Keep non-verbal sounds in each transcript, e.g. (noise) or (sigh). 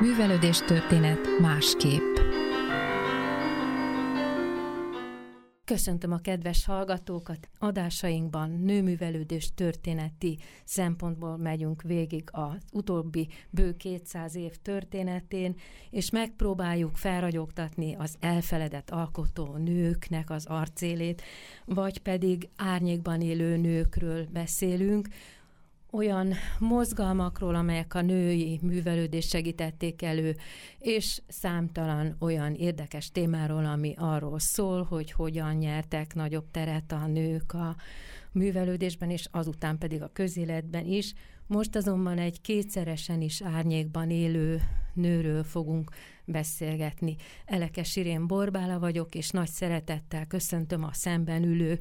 Művelődés történet másképp. Köszöntöm a kedves hallgatókat! Adásainkban nőművelődés történeti szempontból megyünk végig az utóbbi bő 200 év történetén, és megpróbáljuk felragyogtatni az elfeledett alkotó nőknek az arcélét, vagy pedig árnyékban élő nőkről beszélünk, olyan mozgalmakról, amelyek a női művelődést segítették elő, és számtalan olyan érdekes témáról, ami arról szól, hogy hogyan nyertek nagyobb teret a nők a művelődésben, és azután pedig a közéletben is. Most azonban egy kétszeresen is árnyékban élő nőről fogunk beszélgetni. Elekes Irén Borbála vagyok, és nagy szeretettel köszöntöm a szemben ülő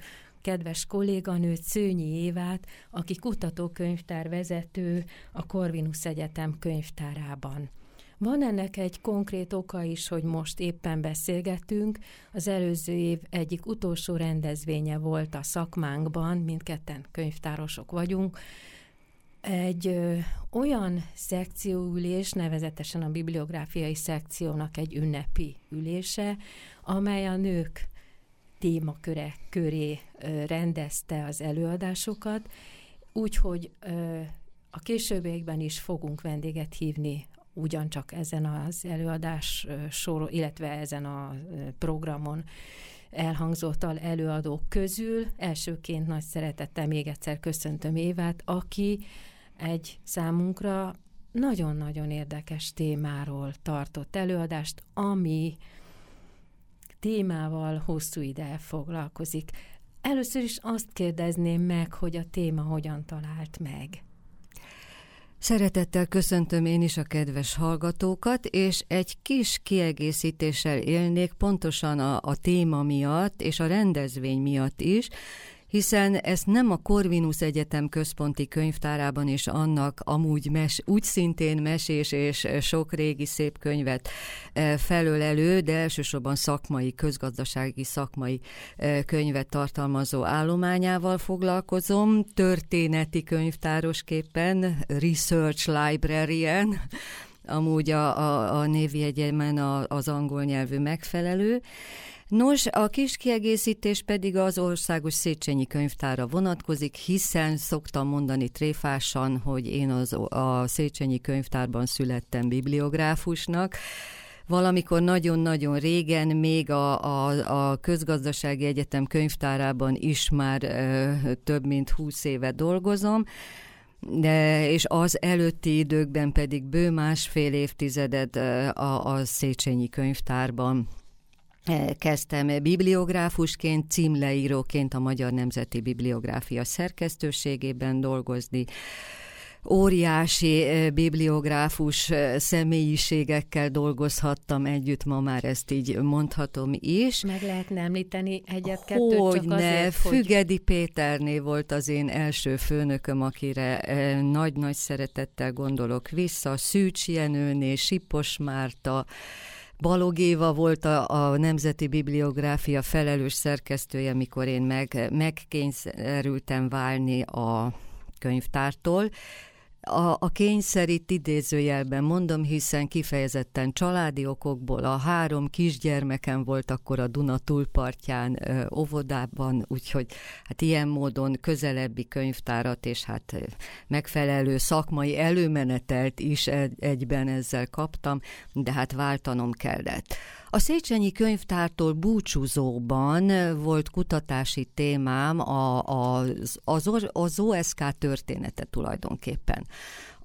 kedves kolléganőt, Szőnyi Évát, aki kutatókönyvtár vezető a Corvinus Egyetem könyvtárában. Van ennek egy konkrét oka is, hogy most éppen beszélgetünk. Az előző év egyik utolsó rendezvénye volt a szakmánkban, mindketten könyvtárosok vagyunk, egy ö, olyan szekcióülés, nevezetesen a bibliográfiai szekciónak egy ünnepi ülése, amely a nők témaköre köré rendezte az előadásokat, úgyhogy a későbbiekben is fogunk vendéget hívni ugyancsak ezen az előadás sor, illetve ezen a programon elhangzott előadók közül. Elsőként nagy szeretettel még egyszer köszöntöm Évát, aki egy számunkra nagyon-nagyon érdekes témáról tartott előadást, ami témával hosszú ide foglalkozik. Először is azt kérdezném meg, hogy a téma hogyan talált meg. Szeretettel köszöntöm én is a kedves hallgatókat, és egy kis kiegészítéssel élnék pontosan a, a téma miatt és a rendezvény miatt is, hiszen ezt nem a Corvinus Egyetem központi könyvtárában és annak amúgy mes, úgy szintén mesés és sok régi szép könyvet e, felől elő, de elsősorban szakmai, közgazdasági szakmai e, könyvet tartalmazó állományával foglalkozom, történeti könyvtárosképpen, research librarian, amúgy a, a, a névi egyemen az angol nyelvű megfelelő, Nos, a kis kiegészítés pedig az Országos Széchenyi Könyvtára vonatkozik, hiszen szoktam mondani tréfásan, hogy én az, a Széchenyi Könyvtárban születtem bibliográfusnak, Valamikor nagyon-nagyon régen még a, a, a Közgazdasági Egyetem könyvtárában is már ö, több mint húsz éve dolgozom, de, és az előtti időkben pedig bő másfél évtizedet a, a Széchenyi könyvtárban kezdtem bibliográfusként, címleíróként a Magyar Nemzeti Bibliográfia szerkesztőségében dolgozni, óriási bibliográfus személyiségekkel dolgozhattam együtt, ma már ezt így mondhatom is. Meg lehetne említeni egyet-kettőt, hogy csak ne, azért, Fügedi hogy... Péterné volt az én első főnököm, akire nagy-nagy szeretettel gondolok vissza, Szűcs Jenőné, Sipos Márta, Balog Éva volt a, a Nemzeti Bibliográfia felelős szerkesztője, mikor én meg, megkényszerültem válni a könyvtártól. A, a kényszer idézőjelben mondom, hiszen kifejezetten családi okokból a három kisgyermekem volt akkor a Duna túlpartján óvodában, úgyhogy hát ilyen módon közelebbi könyvtárat és hát megfelelő szakmai előmenetelt is egyben ezzel kaptam, de hát váltanom kellett. A Széchenyi könyvtártól búcsúzóban volt kutatási témám a, a, az, az OSK története tulajdonképpen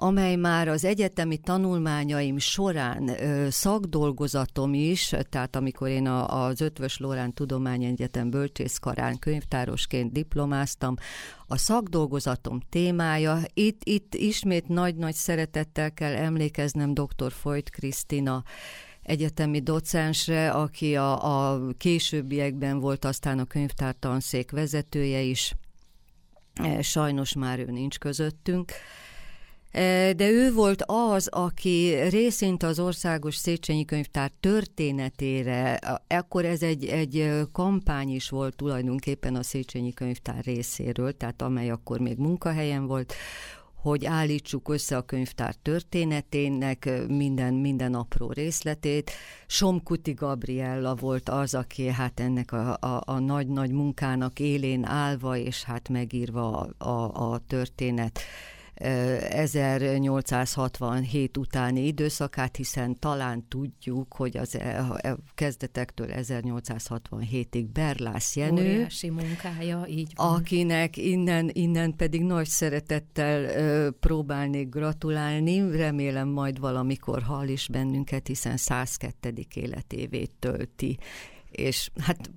amely már az egyetemi tanulmányaim során szakdolgozatom is, tehát amikor én a, az Ötvös Lórán Tudományegyetem bölcsészkarán könyvtárosként diplomáztam, a szakdolgozatom témája, itt, itt ismét nagy-nagy szeretettel kell emlékeznem dr. Folyt Krisztina egyetemi docensre, aki a, a későbbiekben volt aztán a könyvtártanszék vezetője is. Sajnos már ő nincs közöttünk. De ő volt az, aki részint az Országos Széchenyi Könyvtár történetére, akkor ez egy, egy kampány is volt tulajdonképpen a Széchenyi Könyvtár részéről, tehát amely akkor még munkahelyen volt, hogy állítsuk össze a könyvtár történetének minden, minden apró részletét. Somkuti Gabriella volt az, aki hát ennek a, a, nagy-nagy munkának élén állva, és hát megírva a, a, a történet 1867 utáni időszakát, hiszen talán tudjuk, hogy az e, e, kezdetektől 1867-ig Berlász Jenő, Óriási munkája, így van. akinek innen, innen pedig nagy szeretettel próbálnék gratulálni, remélem majd valamikor hall is bennünket, hiszen 102. életévét tölti és hát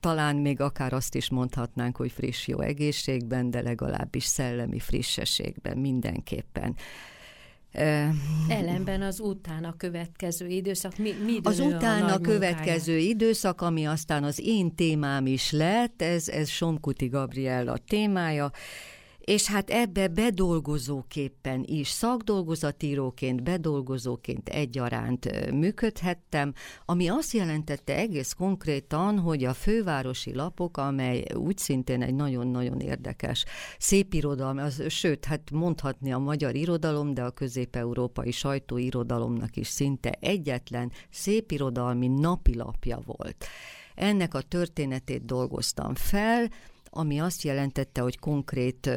talán még akár azt is mondhatnánk, hogy friss jó egészségben, de legalábbis szellemi frissességben mindenképpen. Ellenben az utána következő időszak, mi, mi Az utána a következő munkája? időszak, ami aztán az én témám is lett, ez, ez Somkuti Gabriella témája, és hát ebbe bedolgozóképpen is, szakdolgozatíróként, bedolgozóként egyaránt működhettem, ami azt jelentette egész konkrétan, hogy a fővárosi lapok, amely úgy szintén egy nagyon-nagyon érdekes szép irodalom, az, sőt, hát mondhatni a magyar irodalom, de a közép-európai sajtóirodalomnak is szinte egyetlen szépirodalmi napilapja volt. Ennek a történetét dolgoztam fel, ami azt jelentette, hogy konkrét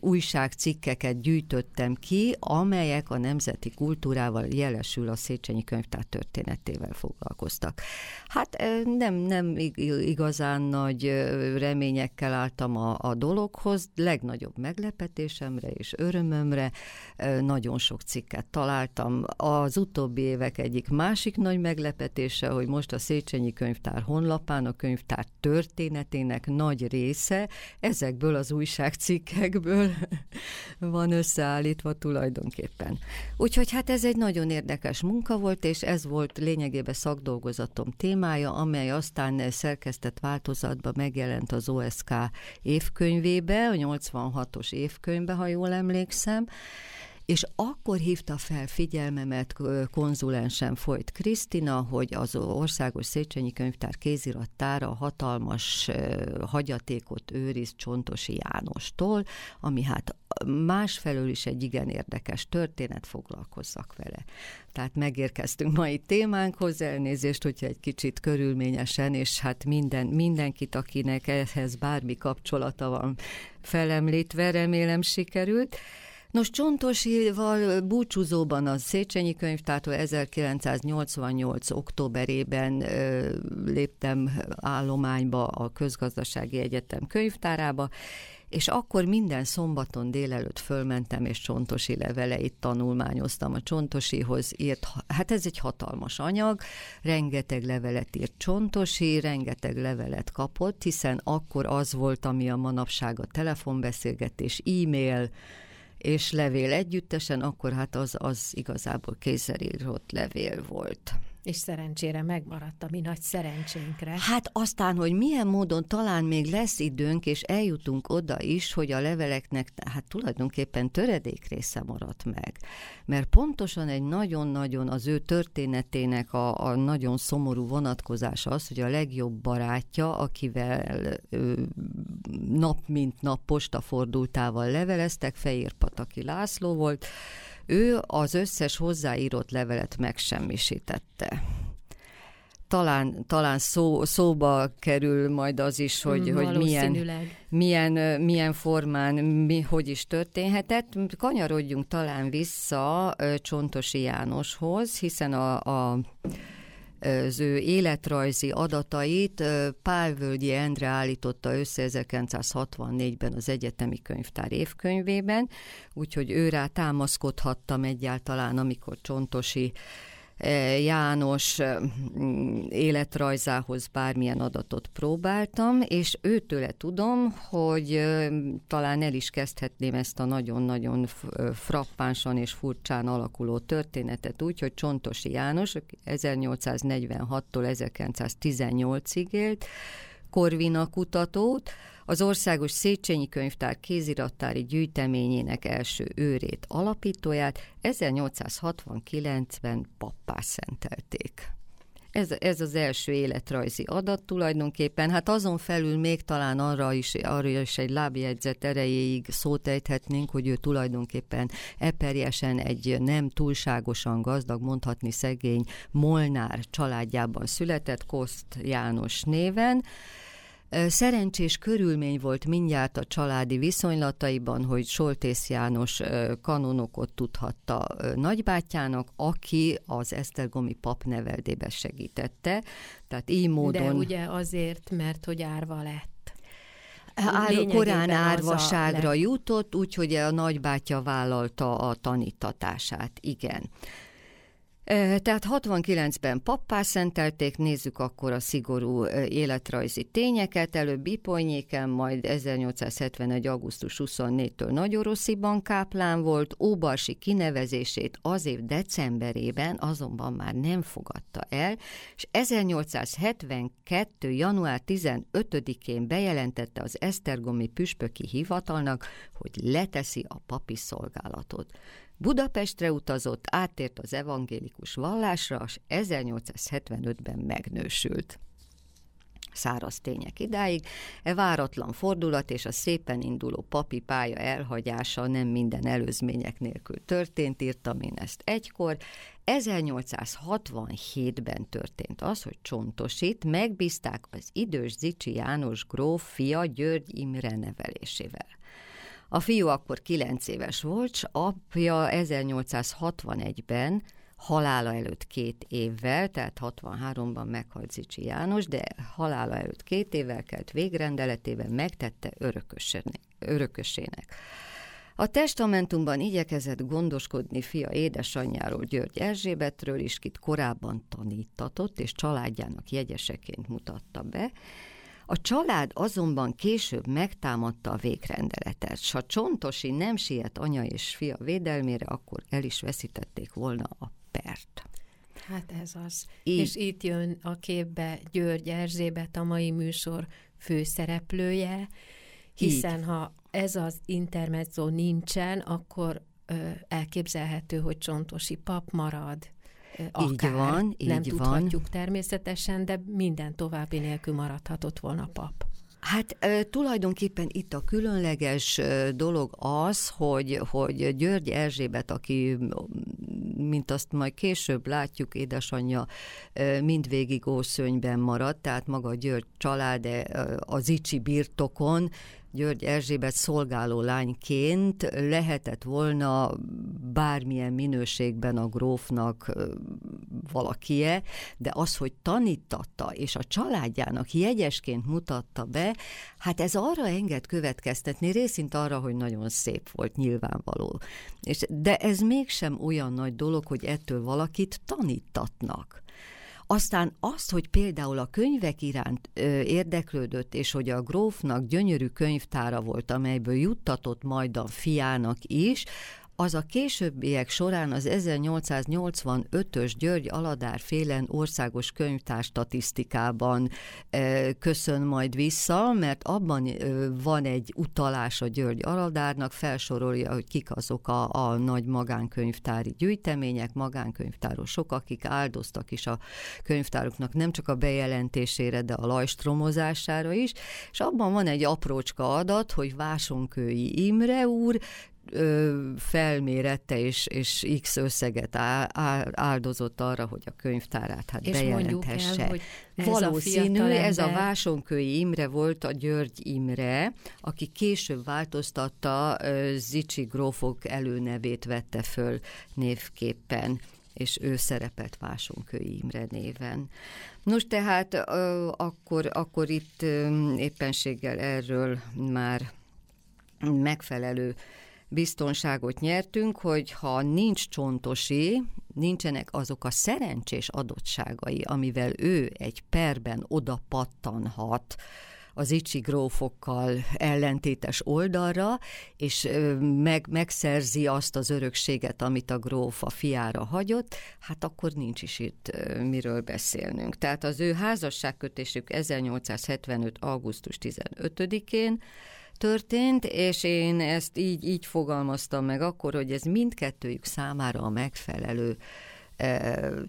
újságcikkeket gyűjtöttem ki, amelyek a nemzeti kultúrával jelesül a Széchenyi könyvtár történetével foglalkoztak. Hát nem, nem igazán nagy reményekkel álltam a, a dologhoz, legnagyobb meglepetésemre és örömömre nagyon sok cikket találtam. Az utóbbi évek egyik másik nagy meglepetése, hogy most a Széchenyi könyvtár honlapán a könyvtár történetének nagy része része ezekből az újságcikkekből (laughs) van összeállítva tulajdonképpen. Úgyhogy hát ez egy nagyon érdekes munka volt, és ez volt lényegében szakdolgozatom témája, amely aztán szerkesztett változatban megjelent az OSK évkönyvébe, a 86-os évkönyvbe, ha jól emlékszem, és akkor hívta fel figyelmemet konzulensen folyt Krisztina, hogy az Országos Széchenyi Könyvtár kézirattára hatalmas hagyatékot őriz Csontosi Jánostól, ami hát másfelől is egy igen érdekes történet, foglalkozzak vele. Tehát megérkeztünk mai témánkhoz, elnézést, hogyha egy kicsit körülményesen, és hát minden, mindenkit, akinek ehhez bármi kapcsolata van felemlítve, remélem sikerült. Nos, Csontosival búcsúzóban a Széchenyi könyvtártól 1988. októberében ö, léptem állományba a Közgazdasági Egyetem könyvtárába, és akkor minden szombaton délelőtt fölmentem, és csontosi leveleit tanulmányoztam. A csontosihoz írt, hát ez egy hatalmas anyag, rengeteg levelet írt csontosi, rengeteg levelet kapott, hiszen akkor az volt, ami a manapság a telefonbeszélgetés, e-mail, és levél együttesen, akkor hát az, az igazából kézzel írott levél volt. És szerencsére megmaradt a mi nagy szerencsénkre. Hát aztán, hogy milyen módon talán még lesz időnk, és eljutunk oda is, hogy a leveleknek hát tulajdonképpen töredék része maradt meg. Mert pontosan egy nagyon-nagyon az ő történetének a, a nagyon szomorú vonatkozása az, hogy a legjobb barátja, akivel ő, nap mint nap postafordultával leveleztek, Fehér Pataki László volt, ő az összes hozzáírott levelet megsemmisítette. Talán, talán szó, szóba kerül majd az is, hogy, mm, hogy milyen, milyen, milyen formán, mi, hogy is történhetett. Kanyarodjunk talán vissza Csontosi Jánoshoz, hiszen a, a az ő életrajzi adatait Pálvölgyi Endre állította össze 1964-ben az Egyetemi Könyvtár évkönyvében, úgyhogy őrá támaszkodhattam egyáltalán, amikor Csontosi János életrajzához bármilyen adatot próbáltam, és őtőle tudom, hogy talán el is kezdhetném ezt a nagyon-nagyon frappánsan és furcsán alakuló történetet úgy, hogy Csontosi János 1846-tól 1918-ig élt, Korvina kutatót, az Országos Széchenyi Könyvtár kézirattári gyűjteményének első őrét alapítóját 1869-ben pappá szentelték. Ez, ez az első életrajzi adat tulajdonképpen. Hát azon felül még talán arra is, arra is egy lábjegyzet erejéig szót ejthetnénk, hogy ő tulajdonképpen eperjesen egy nem túlságosan gazdag, mondhatni szegény Molnár családjában született, Koszt János néven, Szerencsés körülmény volt mindjárt a családi viszonylataiban, hogy Soltész János kanonokot tudhatta nagybátyjának, aki az Esztergomi pap neveldébe segítette. Tehát így módon... De ugye azért, mert hogy árva lett. Ár, korán árvaságra jutott, úgyhogy a nagybátyja vállalta a tanítatását, igen. Tehát 69-ben pappá szentelték, nézzük akkor a szigorú életrajzi tényeket, előbb Iponyéken, majd 1871. augusztus 24-től Nagyorosziban káplán volt, Óbarsi kinevezését az év decemberében azonban már nem fogadta el, és 1872. január 15-én bejelentette az Esztergomi püspöki hivatalnak, hogy leteszi a papi szolgálatot. Budapestre utazott, áttért az evangélikus vallásra, és 1875-ben megnősült száraz tények idáig. E váratlan fordulat és a szépen induló papi pálya elhagyása nem minden előzmények nélkül történt, írtam én ezt egykor. 1867-ben történt az, hogy Csontosit megbízták az idős Zicsi János gróf fia György Imre nevelésével. A fiú akkor 9 éves volt, s apja 1861-ben halála előtt két évvel, tehát 63-ban meghalt Zicsi János, de halála előtt két évvel kelt végrendeletében megtette örökösének. A testamentumban igyekezett gondoskodni fia édesanyjáról György Erzsébetről is, kit korábban tanítatott, és családjának jegyeseként mutatta be, a család azonban később megtámadta a végrendeletet, s ha Csontosi nem siet anya és fia védelmére, akkor el is veszítették volna a pert. Hát ez az. Így. És itt jön a képbe György Erzsébet, a mai műsor főszereplője, hiszen Így. ha ez az intermezzo nincsen, akkor ö, elképzelhető, hogy Csontosi pap marad akár. Így van, így Nem van. tudhatjuk természetesen, de minden további nélkül maradhatott volna pap. Hát tulajdonképpen itt a különleges dolog az, hogy, hogy György Erzsébet, aki, mint azt majd később látjuk, édesanyja mindvégig ószönyben maradt, tehát maga György család az Icsi birtokon György Erzsébet szolgáló lányként lehetett volna bármilyen minőségben a grófnak valakie, de az, hogy tanítatta és a családjának jegyesként mutatta be, hát ez arra enged következtetni, részint arra, hogy nagyon szép volt, nyilvánvaló. És, de ez mégsem olyan nagy dolog, hogy ettől valakit tanítatnak. Aztán azt, hogy például a könyvek iránt ö, érdeklődött, és hogy a grófnak gyönyörű könyvtára volt, amelyből juttatott majd a fiának is, az a későbbiek során az 1885-ös György Aladár félen országos könyvtár statisztikában köszön majd vissza, mert abban van egy utalás a György Aladárnak, felsorolja, hogy kik azok a, a nagy magánkönyvtári gyűjtemények, magánkönyvtárosok, akik áldoztak is a könyvtároknak nem csak a bejelentésére, de a lajstromozására is, és abban van egy aprócska adat, hogy Vásonkői Imre úr ö, felmérette, és, és x összeget áldozott arra, hogy a könyvtárát hát és bejelenthesse. El, hogy ez Valószínű, a ez a Vásonkői Imre volt a György Imre, aki később változtatta, Zicsi grófok előnevét vette föl névképpen és ő szerepelt Vásonkői Imre néven. Nos, tehát akkor, akkor itt éppenséggel erről már megfelelő biztonságot nyertünk, hogy ha nincs csontosi, nincsenek azok a szerencsés adottságai, amivel ő egy perben oda pattanhat, az icsi grófokkal ellentétes oldalra, és meg, megszerzi azt az örökséget, amit a gróf a fiára hagyott, hát akkor nincs is itt miről beszélnünk. Tehát az ő házasságkötésük 1875. augusztus 15-én történt, és én ezt így, így fogalmaztam meg akkor, hogy ez mindkettőjük számára a megfelelő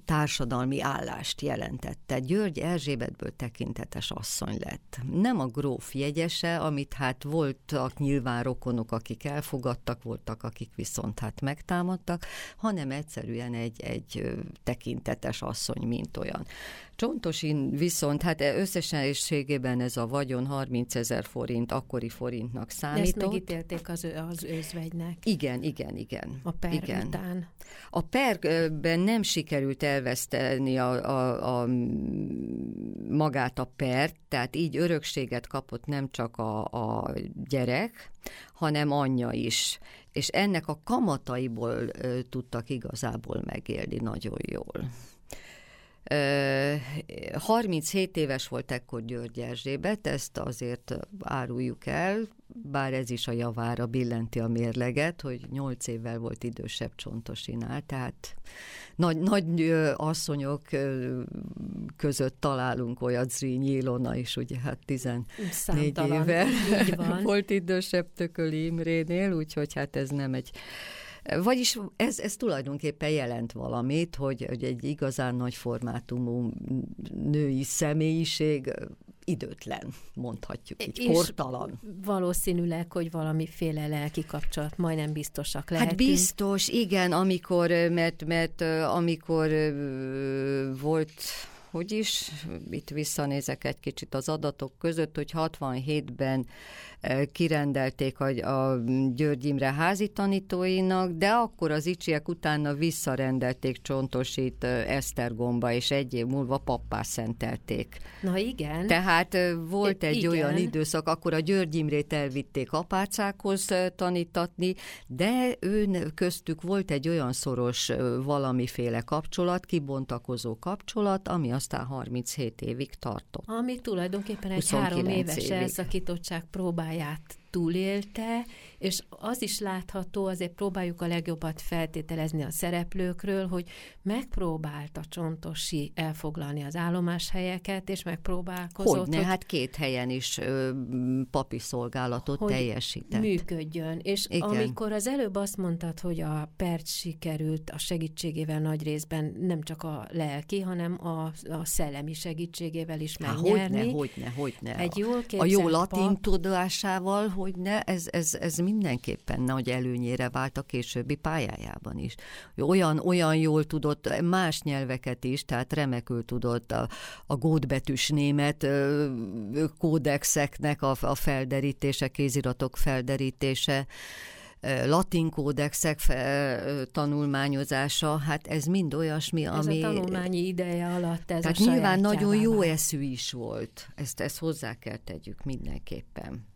társadalmi állást jelentette. György Erzsébetből tekintetes asszony lett. Nem a gróf jegyese, amit hát voltak nyilván rokonok, akik elfogadtak, voltak, akik viszont hát megtámadtak, hanem egyszerűen egy, egy tekintetes asszony, mint olyan. Csontosin viszont, hát összességében ez a vagyon 30 ezer forint, akkori forintnak számított. De ezt megítélték az, az őzvegynek. Igen, igen, igen. A per igen. után. A perben nem sikerült elveszteni a, a, a magát a pert, tehát így örökséget kapott nem csak a, a gyerek, hanem anyja is. És ennek a kamataiból ö, tudtak igazából megélni nagyon jól. 37 éves volt ekkor György Erzsébet, ezt azért áruljuk el, bár ez is a javára billenti a mérleget, hogy 8 évvel volt idősebb Csontosinál, tehát nagy, nagy asszonyok között találunk olyat Zrínyi Ilona is, ugye hát 14 Számtalan. éve (laughs) volt idősebb Tököli Imrénél, úgyhogy hát ez nem egy vagyis ez, ez tulajdonképpen jelent valamit, hogy, hogy egy igazán nagy formátumú női személyiség időtlen, mondhatjuk így, és kortalan. valószínűleg, hogy valamiféle lelki kapcsolat majdnem biztosak lehet. Hát biztos, igen, amikor, mert, mert amikor volt hogy is, itt visszanézek egy kicsit az adatok között, hogy 67-ben kirendelték a, a György Imre házi tanítóinak, de akkor az icsiek utána visszarendelték Csontosit Esztergomba, és egy év múlva pappá szentelték. Na igen. Tehát volt egy igen. olyan időszak, akkor a György Imrét elvitték apácákhoz tanítatni, de ő köztük volt egy olyan szoros valamiféle kapcsolat, kibontakozó kapcsolat, ami aztán 37 évig tartott. Ami tulajdonképpen egy három éves évig. elszakítottság próbája pályát túlélte, és az is látható, azért próbáljuk a legjobbat feltételezni a szereplőkről, hogy megpróbálta Csontosi elfoglalni az állomáshelyeket, és megpróbálkozott. Hogyne, hogy, hát két helyen is ö, papi szolgálatot hogy teljesített. működjön. És Igen. amikor az előbb azt mondtad, hogy a perc sikerült a segítségével nagy részben nem csak a lelki, hanem a, a szellemi segítségével is megnyerni. Hogyne, hogyne, hogyne. Egy jól a jó latin pap, tudásával, hogy ne, ez, ez, ez mindenképpen nagy előnyére vált a későbbi pályájában is. Olyan, olyan jól tudott más nyelveket is, tehát remekül tudott a, a gódbetűs német kódexeknek a, a felderítése, kéziratok felderítése, latin kódexek tanulmányozása, hát ez mind olyasmi, ez ami... Ez a tanulmányi ideje alatt ez Tehát a nyilván nagyon jó eszű is volt, ezt, ezt hozzá kell tegyük mindenképpen.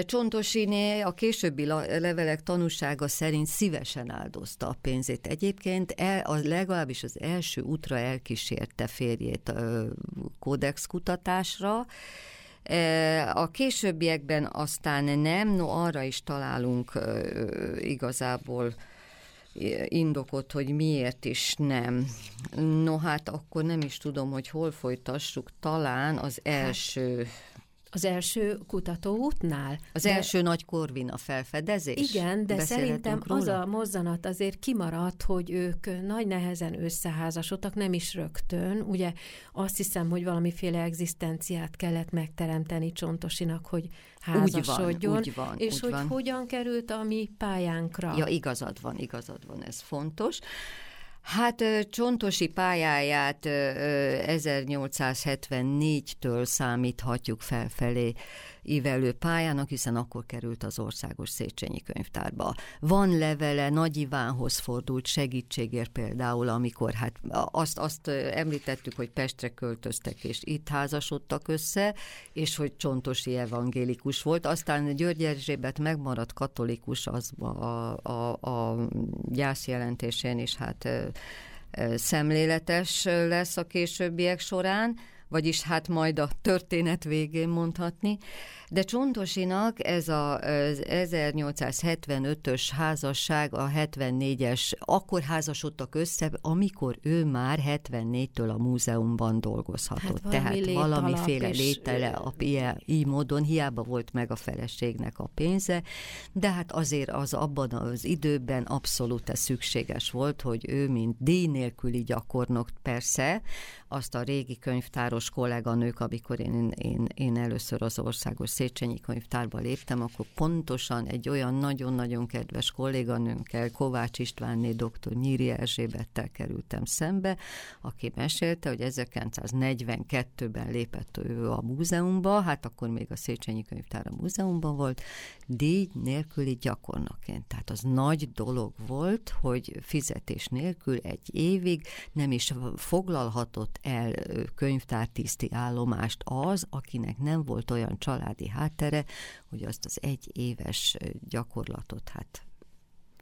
Csontosiné a későbbi levelek tanúsága szerint szívesen áldozta a pénzét. Egyébként el, az legalábbis az első útra elkísérte férjét a kódex kutatásra, a későbbiekben aztán nem, no arra is találunk igazából indokot, hogy miért is nem. No hát akkor nem is tudom, hogy hol folytassuk, talán az hát, első... Az első kutatóútnál. Az de, első nagy Korvina felfedezés? Igen, de szerintem róla? az a mozzanat azért kimaradt, hogy ők nagy nehezen összeházasodtak, nem is rögtön. Ugye azt hiszem, hogy valamiféle egzisztenciát kellett megteremteni Csontosinak, hogy házasodjon. Úgy van, úgy van, és úgy hogy van. hogyan került a mi pályánkra. Ja, igazad van, igazad van, ez fontos. Hát Csontosi pályáját 1874-től számíthatjuk felfelé ívelő pályának, hiszen akkor került az országos Széchenyi könyvtárba. Van levele, Nagy Ivánhoz fordult segítségért például, amikor hát azt, azt említettük, hogy Pestre költöztek, és itt házasodtak össze, és hogy Csontosi evangélikus volt. Aztán György Erzsébet megmaradt katolikus az a, a, a gyászjelentésén is hát szemléletes lesz a későbbiek során, vagyis hát majd a történet végén mondhatni. De Csontosinak ez a, az 1875-ös házasság, a 74-es, akkor házasodtak össze, amikor ő már 74-től a múzeumban dolgozhatott. Hát Tehát valamiféle létele, a, ilyen, így módon hiába volt meg a feleségnek a pénze, de hát azért az abban az időben abszolút szükséges volt, hogy ő, mint díj nélküli gyakornok persze, azt a régi könyvtáros kolléganők, amikor én, én, én először az országos Széchenyi könyvtárba léptem, akkor pontosan egy olyan nagyon-nagyon kedves kolléganőnkkel, Kovács Istvánné dr. Nyíri Erzsébettel kerültem szembe, aki mesélte, hogy 1942-ben lépett ő a múzeumba, hát akkor még a Széchenyi könyvtár a múzeumban volt, díj nélküli gyakornokként. Tehát az nagy dolog volt, hogy fizetés nélkül egy évig nem is foglalhatott el könyvtártiszti állomást az, akinek nem volt olyan családi háttere, hogy azt az egy éves gyakorlatot hát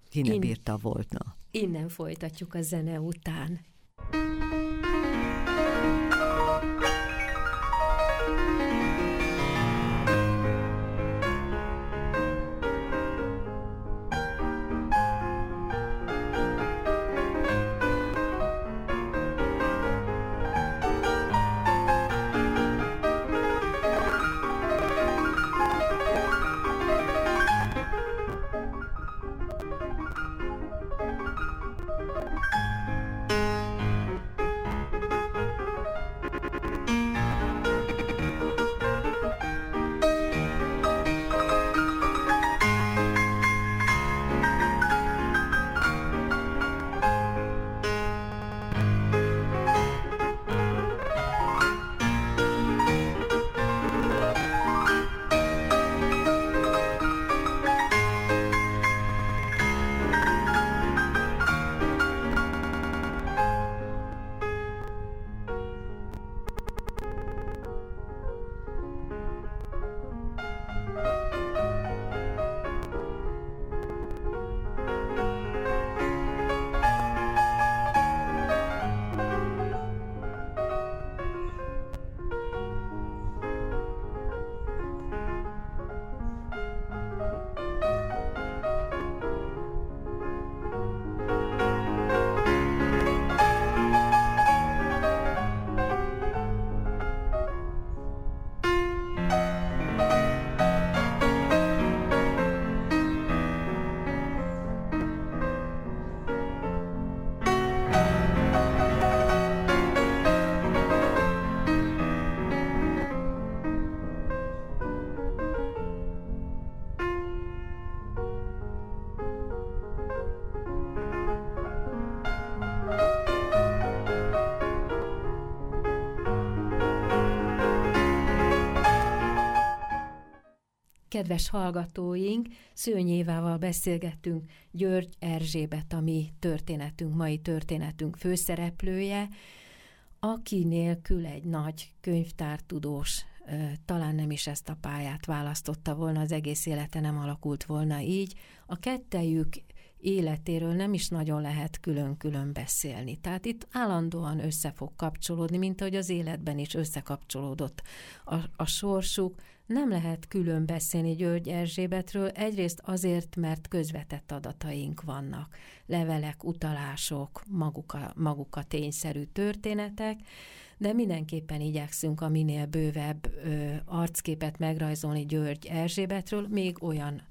ki ne bírta volna. Innen folytatjuk a zene után. Kedves hallgatóink, Szőnyévával beszélgettünk György Erzsébet, a mi történetünk, mai történetünk főszereplője, aki nélkül egy nagy könyvtártudós talán nem is ezt a pályát választotta volna, az egész élete nem alakult volna így. A kettejük életéről nem is nagyon lehet külön-külön beszélni. Tehát itt állandóan össze fog kapcsolódni, mint ahogy az életben is összekapcsolódott a, a sorsuk. Nem lehet külön beszélni György Erzsébetről, egyrészt azért, mert közvetett adataink vannak, levelek, utalások, maguk a, maguk a tényszerű történetek, de mindenképpen igyekszünk a minél bővebb ö, arcképet megrajzolni György Erzsébetről, még olyan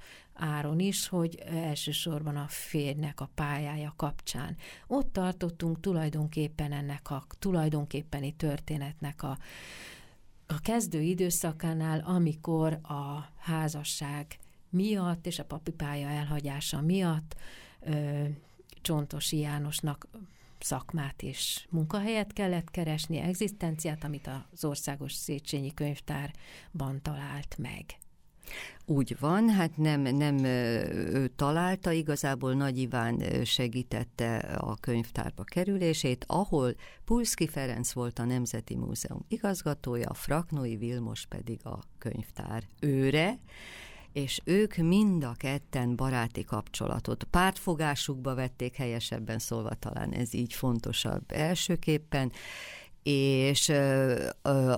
áron is, hogy elsősorban a férjnek a pályája kapcsán. Ott tartottunk tulajdonképpen ennek a tulajdonképpeni történetnek a, a kezdő időszakánál, amikor a házasság miatt és a papipája elhagyása miatt ö, Csontosi Jánosnak szakmát és munkahelyet kellett keresni, egzisztenciát, amit az Országos Széchenyi Könyvtárban talált meg. Úgy van, hát nem, nem ő találta, igazából Nagy Iván segítette a könyvtárba kerülését, ahol Pulszki Ferenc volt a Nemzeti Múzeum igazgatója, a Fraknói Vilmos pedig a könyvtár őre, és ők mind a ketten baráti kapcsolatot pártfogásukba vették helyesebben szólva, talán ez így fontosabb elsőképpen, és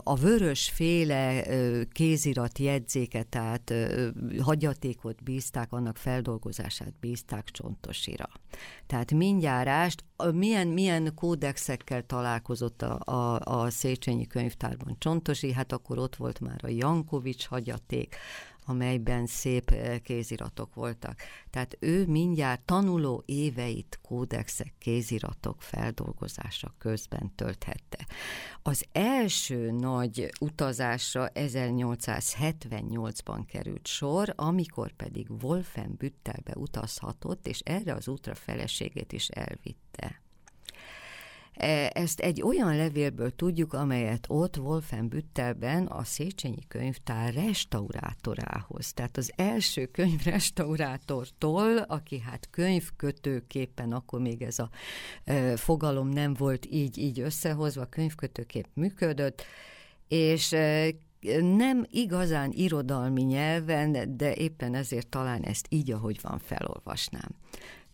a vörös féle kézirat jegyzéket, tehát hagyatékot bízták, annak feldolgozását bízták csontosira. Tehát mindjárást, milyen, milyen kódexekkel találkozott a, a, a Széchenyi könyvtárban Csontosi, hát akkor ott volt már a Jankovics hagyaték, amelyben szép eh, kéziratok voltak. Tehát ő mindjárt tanuló éveit kódexek, kéziratok feldolgozása közben tölthette. Az első nagy utazásra 1878-ban került sor, amikor pedig Wolfenbüttelbe utazhatott, és erre az útra feleségét is elvitte. E, ezt egy olyan levélből tudjuk, amelyet ott Wolfenbüttelben a Széchenyi könyvtár restaurátorához, tehát az első könyv restaurátortól, aki hát könyvkötőképpen, akkor még ez a e, fogalom nem volt így, így összehozva, könyvkötőkép működött, és e, nem igazán irodalmi nyelven, de éppen ezért talán ezt így, ahogy van, felolvasnám.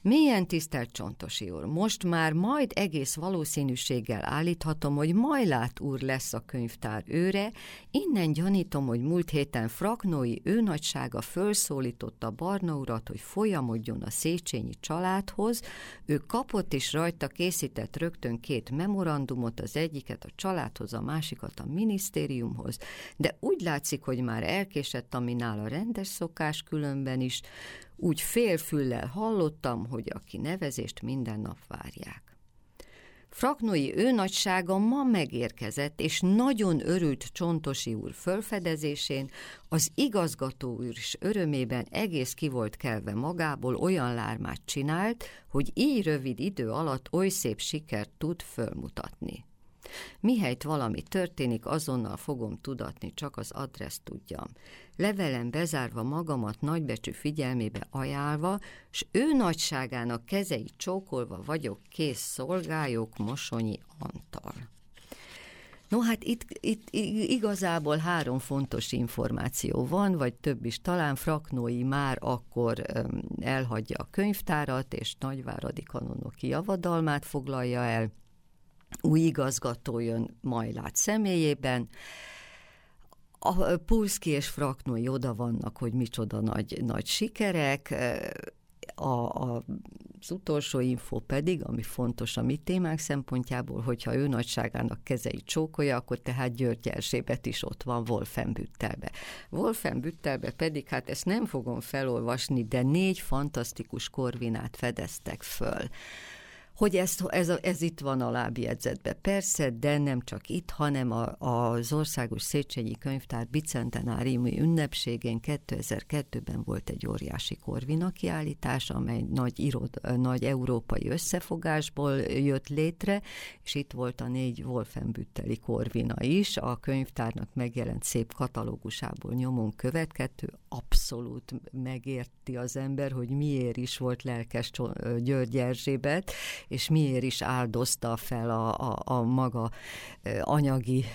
Milyen tisztelt Csontosi úr, most már majd egész valószínűséggel állíthatom, hogy Majlát úr lesz a könyvtár őre, innen gyanítom, hogy múlt héten Fraknói őnagysága fölszólította Barna urat, hogy folyamodjon a Széchenyi családhoz, ő kapott és rajta készített rögtön két memorandumot, az egyiket a családhoz, a másikat a minisztériumhoz, de úgy látszik, hogy már elkésett, ami nála rendes szokás különben is, úgy félfüllel hallottam, hogy aki nevezést minden nap várják. Fraknói őnagysága ma megérkezett, és nagyon örült Csontosi úr fölfedezésén, az igazgató úr is örömében egész ki volt kelve magából, olyan lármát csinált, hogy így rövid idő alatt oly szép sikert tud fölmutatni. Mihelyt valami történik, azonnal fogom tudatni, csak az adressz tudjam. Levelem bezárva magamat nagybecsű figyelmébe ajánlva, s ő nagyságának kezeit csókolva vagyok kész szolgályok Mosonyi Antal. No hát itt, itt igazából három fontos információ van, vagy több is. Talán Fraknói már akkor elhagyja a könyvtárat, és Nagyváradi kanonoki javadalmát foglalja el, új igazgató jön Majlát személyében, a Pulszki és Fraknói oda vannak, hogy micsoda nagy, nagy sikerek, a, a, az utolsó info pedig, ami fontos a mi témánk szempontjából, hogyha ő nagyságának kezei csókolja, akkor tehát György Erzsébet is ott van Wolfenbüttelbe. Wolfenbüttelbe pedig, hát ezt nem fogom felolvasni, de négy fantasztikus korvinát fedeztek föl hogy ez, ez, ez itt van a lábjegyzetben. Persze, de nem csak itt, hanem a, az Országos Széchenyi Könyvtár bicentenáriumi ünnepségén 2002-ben volt egy óriási korvina kiállítás, amely nagy, irod, nagy európai összefogásból jött létre, és itt volt a négy Wolfenbütteli korvina is, a könyvtárnak megjelent szép katalógusából nyomon következő, abszolút megérti az ember, hogy miért is volt lelkes György Erzsébet, és miért is áldozta fel a, a, a maga anyagi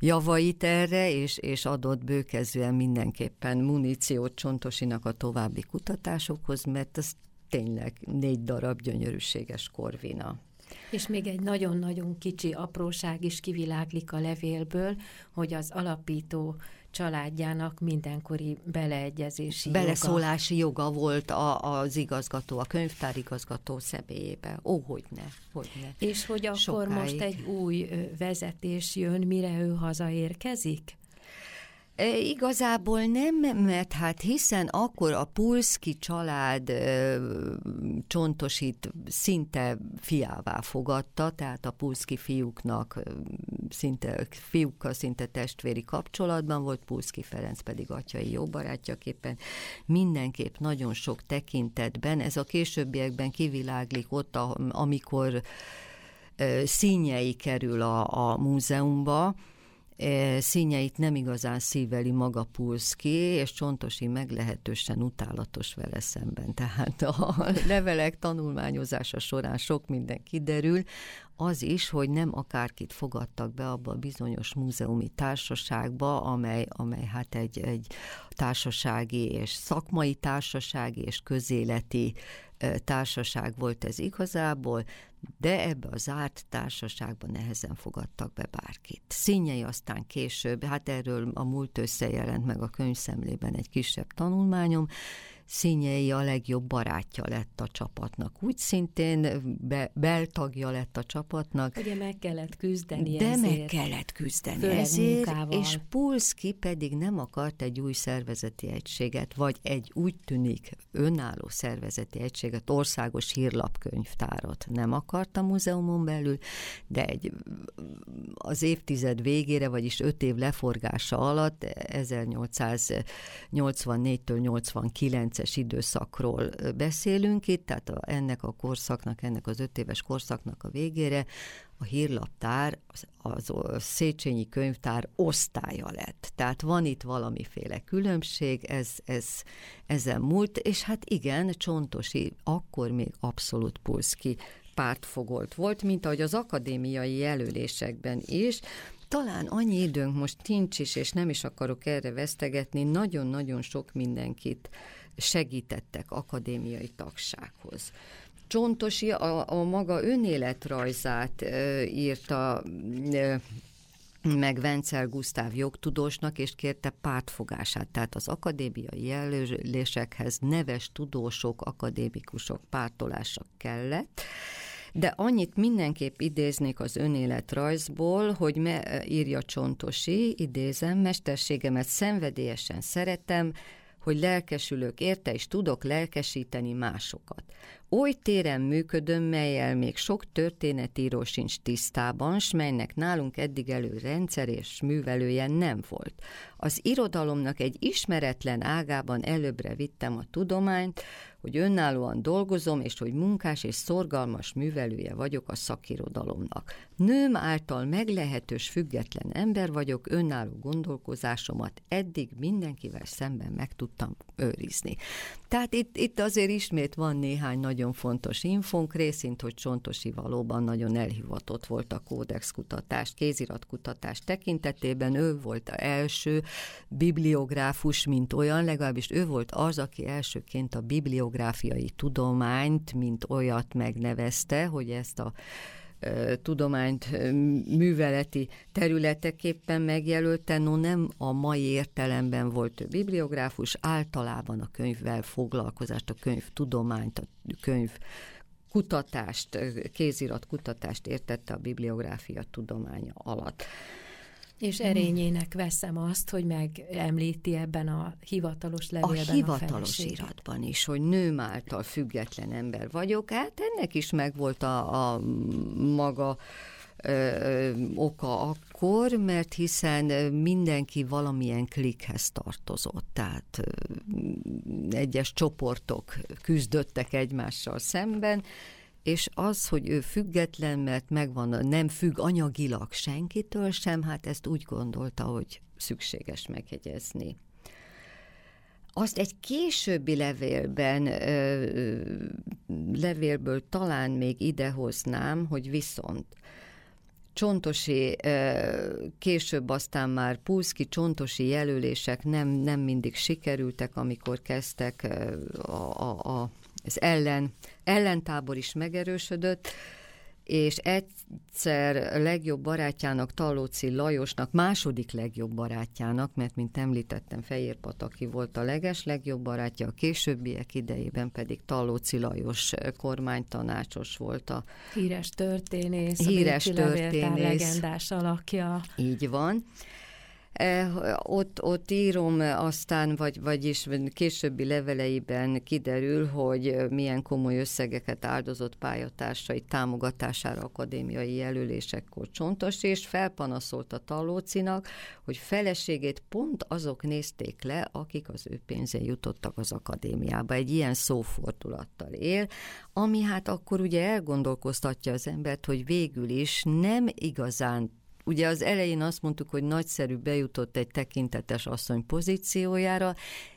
javait erre, és, és adott bőkezően mindenképpen muníciót Csontosinak a további kutatásokhoz, mert ez tényleg négy darab gyönyörűséges korvina. És még egy nagyon-nagyon kicsi apróság is kiviláglik a levélből, hogy az alapító családjának mindenkori beleegyezési Beleszólási joga, joga volt a, az igazgató, a könyvtárigazgató személyébe. Ó, hogy ne, hogy ne. És hogy akkor Sokáig. most egy új vezetés jön, mire ő hazaérkezik? E, igazából nem, mert hát hiszen akkor a Pulszki család e, csontosít szinte fiává fogadta, tehát a Pulszki fiúknak e, szinte, fiúkkal szinte testvéri kapcsolatban volt, Pulszki Ferenc pedig atyai jó barátjaképpen. Mindenképp nagyon sok tekintetben, ez a későbbiekben kiviláglik ott, amikor színjei kerül a, a múzeumba, színjeit nem igazán szíveli maga Pulszki, és Csontosi meglehetősen utálatos vele szemben. (laughs) Tehát a levelek tanulmányozása során sok minden kiderül, az is, hogy nem akárkit fogadtak be abba a bizonyos múzeumi társaságba, amely, amely hát egy, egy társasági és szakmai társasági és közéleti társaság volt ez igazából, de ebbe a zárt társaságba nehezen fogadtak be bárkit. Színjei aztán később, hát erről a múlt összejelent meg a könyvszemlében egy kisebb tanulmányom, Színyei a legjobb barátja lett a csapatnak. Úgy szintén be, beltagja lett a csapatnak. Ugye meg kellett küzdeni De ezért. meg kellett küzdeni ezért, munkával. és Pulszki pedig nem akart egy új szervezeti egységet, vagy egy úgy tűnik önálló szervezeti egységet, országos hírlapkönyvtárat nem akart a múzeumon belül, de egy az évtized végére, vagyis öt év leforgása alatt 1884-től 89 perces időszakról beszélünk itt, tehát a, ennek a korszaknak, ennek az öt éves korszaknak a végére a hírlaptár, az a Széchenyi könyvtár osztálya lett. Tehát van itt valamiféle különbség, ez, ez ezen múlt, és hát igen, Csontosi akkor még abszolút Pulszki pártfogolt volt, mint ahogy az akadémiai jelölésekben is, talán annyi időnk most nincs is, és nem is akarok erre vesztegetni, nagyon-nagyon sok mindenkit segítettek akadémiai tagsághoz. Csontosi a, a maga önéletrajzát e, írta e, meg Vencel Gusztáv jogtudósnak, és kérte pártfogását. Tehát az akadémiai jelölésekhez neves tudósok, akadémikusok pártolása kellett. De annyit mindenképp idéznék az önéletrajzból, hogy me, írja Csontosi, idézem, mesterségemet szenvedélyesen szeretem, hogy lelkesülök érte, és tudok lelkesíteni másokat. Oly téren működöm, melyel még sok történetíró sincs tisztában, s melynek nálunk eddig elő rendszer és művelője nem volt. Az irodalomnak egy ismeretlen ágában előbbre vittem a tudományt, hogy önállóan dolgozom, és hogy munkás és szorgalmas művelője vagyok a szakirodalomnak. Nőm által meglehetős független ember vagyok, önálló gondolkozásomat eddig mindenkivel szemben meg tudtam őrizni. Tehát itt, itt azért ismét van néhány nagyon fontos infónk, részint, hogy Csontosi valóban nagyon elhivatott volt a kódex kutatás, kéziratkutatás tekintetében, ő volt a első bibliográfus, mint olyan, legalábbis ő volt az, aki elsőként a bibliográfiai tudományt, mint olyat megnevezte, hogy ezt a tudományt műveleti területeképpen megjelölte, no nem a mai értelemben volt ő bibliográfus, általában a könyvvel foglalkozást, a könyv tudományt, a könyv kutatást, kézirat kutatást értette a bibliográfia tudománya alatt. És erényének veszem azt, hogy megemlíti ebben a hivatalos levélben a hivatalos a iratban is, hogy nőm által független ember vagyok, hát ennek is megvolt a, a maga ö, ö, oka akkor, mert hiszen mindenki valamilyen klikhez tartozott, tehát ö, egyes csoportok küzdöttek egymással szemben, és az, hogy ő független, mert megvan, nem függ anyagilag senkitől sem, hát ezt úgy gondolta, hogy szükséges megjegyezni. Azt egy későbbi levélben, levélből talán még idehoznám, hogy viszont Csontosi, később aztán már Pulszki csontosi jelölések nem, nem mindig sikerültek, amikor kezdtek a, a, a az ellen, ellentábor is megerősödött, és egyszer legjobb barátjának, Talóci Lajosnak, második legjobb barátjának, mert mint említettem, Fehér Pataki volt a leges legjobb barátja, a későbbiek idejében pedig Talóci Lajos kormánytanácsos volt a híres történész, híres történész, legendás alakja. Így van ott, ott írom aztán, vagy, vagyis későbbi leveleiben kiderül, hogy milyen komoly összegeket áldozott pályatársai támogatására akadémiai jelölésekkor Csontos, és felpanaszolt a Talócinak, hogy feleségét pont azok nézték le, akik az ő pénzén jutottak az akadémiába. Egy ilyen szófordulattal él, ami hát akkor ugye elgondolkoztatja az embert, hogy végül is nem igazán Ugye az elején azt mondtuk, hogy nagyszerű bejutott egy tekintetes asszony pozíciójára,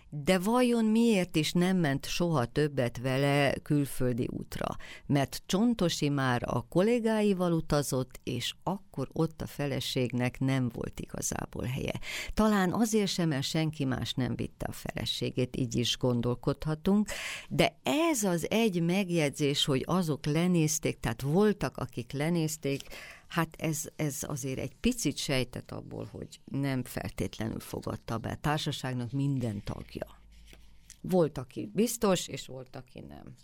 de vajon miért is nem ment soha többet vele külföldi útra? Mert Csontosi már a kollégáival utazott, és akkor ott a feleségnek nem volt igazából helye. Talán azért sem, mert senki más nem vitte a feleségét, így is gondolkodhatunk, de ez az egy megjegyzés, hogy azok lenézték, tehát voltak, akik lenézték, Hát ez, ez azért egy picit sejtett abból, hogy nem feltétlenül fogadta be. A társaságnak minden tagja. Volt, aki biztos, és volt, aki nem.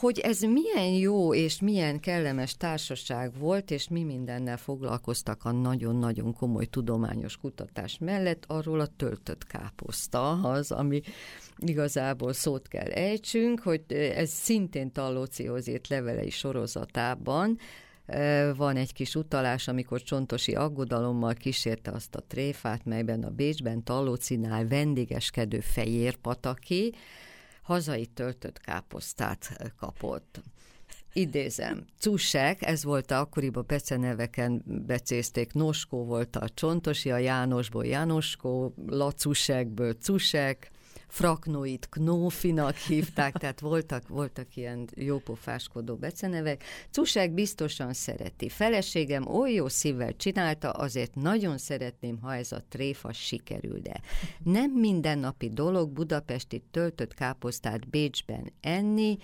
Hogy ez milyen jó és milyen kellemes társaság volt, és mi mindennel foglalkoztak a nagyon-nagyon komoly tudományos kutatás mellett, arról a töltött káposzta az, ami igazából szót kell ejtsünk, hogy ez szintén tallóciózét levelei sorozatában, van egy kis utalás, amikor Csontosi aggodalommal kísérte azt a tréfát, melyben a Bécsben Tallócinál vendégeskedő fejér pataki, hazai töltött káposztát kapott. Idézem, Cusek, ez volt a akkoriban beceneveken becézték, Noskó volt a Csontosi, a Jánosból Jánoskó, Lacusekből Cusek, Fraknoit Knófinak hívták, tehát voltak, voltak ilyen jópofáskodó becenevek. Cusek biztosan szereti. Feleségem oly jó szívvel csinálta, azért nagyon szeretném, ha ez a tréfa sikerül, de nem mindennapi dolog budapesti töltött káposztát Bécsben enni,